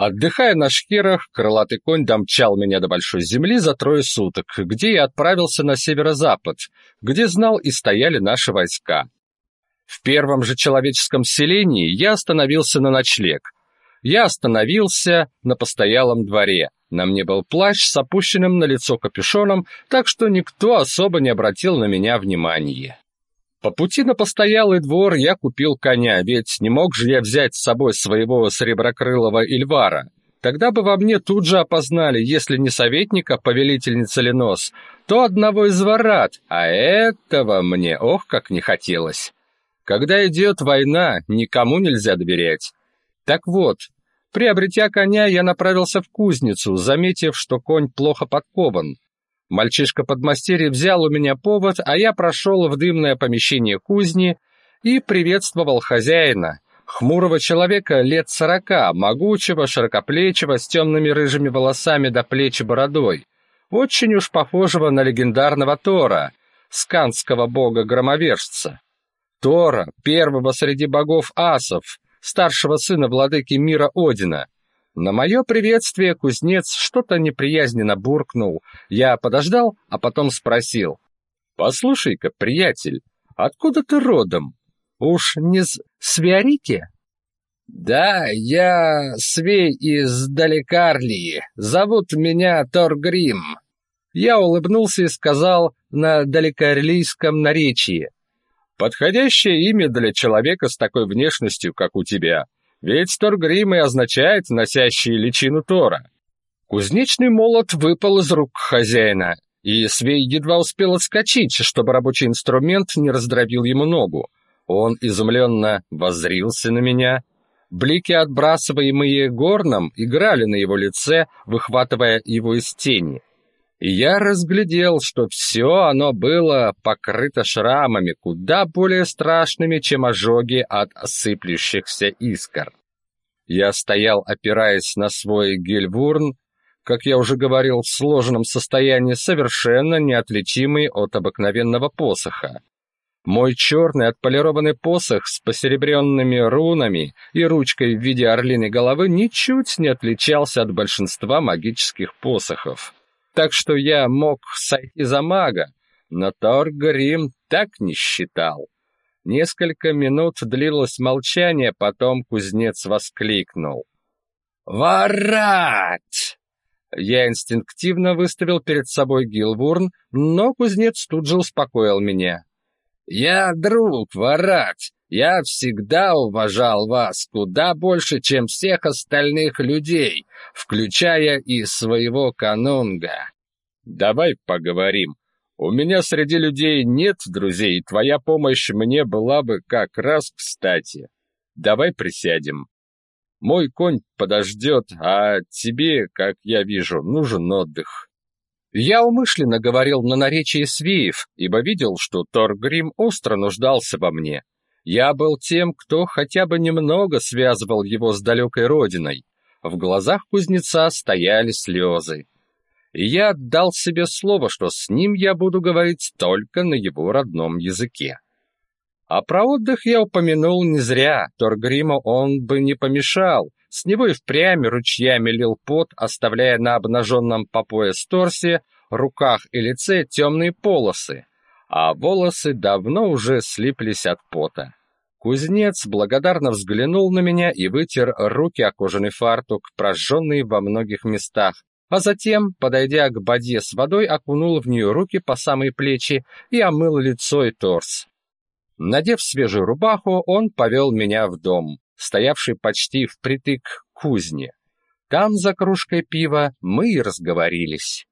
Отдыхая на шкерах, крылатый конь домчал меня до большой земли за трое суток, где я отправился на северо-запад, где знал и стояли наши войска. В первом же человеческом селении я остановился на ночлег. Я остановился на постоялом дворе. На мне был плащ с опущенным на лицо капюшоном, так что никто особо не обратил на меня внимания. По пути на постоялый двор я купил коня, ведь не мог же я взять с собой своего среброкрылого Ильвара. Тогда бы во мне тут же опознали, если не советника повелительницы Ленос, то одного из ворат, а этого мне ох как не хотелось. Когда идет война, никому нельзя доверять. Так вот, приобретя коня, я направился в кузницу, заметив, что конь плохо подкован. Мальчишка-подмастерье взял у меня повод, а я прошел в дымное помещение кузни и приветствовал хозяина, хмурого человека лет сорока, могучего, широкоплечего, с темными рыжими волосами до плеч и бородой, очень уж похожего на легендарного Тора, сканского бога-громовержца. Тора, первого среди богов асов, старшего сына владыки мира Одина — на мое приветствие кузнец что-то неприязненно буркнул. Я подождал, а потом спросил: "Послушай-ка, приятель, откуда ты родом? Уж не с Свиарики?" "Да, я Свей из Далекарлии. Зовут меня Торгрим". Я улыбнулся и сказал на далекоарлийском наречии: "Подходящее имя для человека с такой внешностью, как у тебя". Ведь Торгрим и означает носящий личину Тора. Кузнечный молот выпал из рук хозяина, и Свей едва успел отскочить, чтобы рабочий инструмент не раздробил ему ногу. Он изумленно воззрился на меня. Блики, отбрасываемые горном, играли на его лице, выхватывая его из тени я разглядел, что все оно было покрыто шрамами, куда более страшными, чем ожоги от осыплющихся искр. Я стоял, опираясь на свой гельвурн, как я уже говорил, в сложенном состоянии, совершенно неотличимый от обыкновенного посоха. Мой черный отполированный посох с посеребренными рунами и ручкой в виде орлиной головы ничуть не отличался от большинства магических посохов так что я мог сойти за мага, но Торгрим так не считал. Несколько минут длилось молчание, потом кузнец воскликнул. «Варат!» Я инстинктивно выставил перед собой Гилвурн, но кузнец тут же успокоил меня. «Я друг, Варат. Я всегда уважал вас куда больше, чем всех остальных людей, включая и своего канунга. Давай поговорим. У меня среди людей нет друзей, и твоя помощь мне была бы как раз кстати. Давай присядем. Мой конь подождет, а тебе, как я вижу, нужен отдых. Я умышленно говорил на наречии свеев, ибо видел, что Торгрим остро нуждался во мне. Я был тем, кто хотя бы немного связывал его с далекой родиной. В глазах кузнеца стояли слезы. И я отдал себе слово, что с ним я буду говорить только на его родном языке. А про отдых я упомянул не зря. Торгриму он бы не помешал. С него и впрямь ручьями лил пот, оставляя на обнаженном по пояс торсе, руках и лице темные полосы, а волосы давно уже слиплись от пота. Кузнец благодарно взглянул на меня и вытер руки о кожаный фартук, прожженный во многих местах, а затем, подойдя к бадье с водой, окунул в нее руки по самые плечи и омыл лицо и торс. Надев свежую рубаху, он повел меня в дом, стоявший почти впритык к кузне. Там за кружкой пива мы и разговорились.